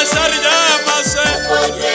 pasar, llámase.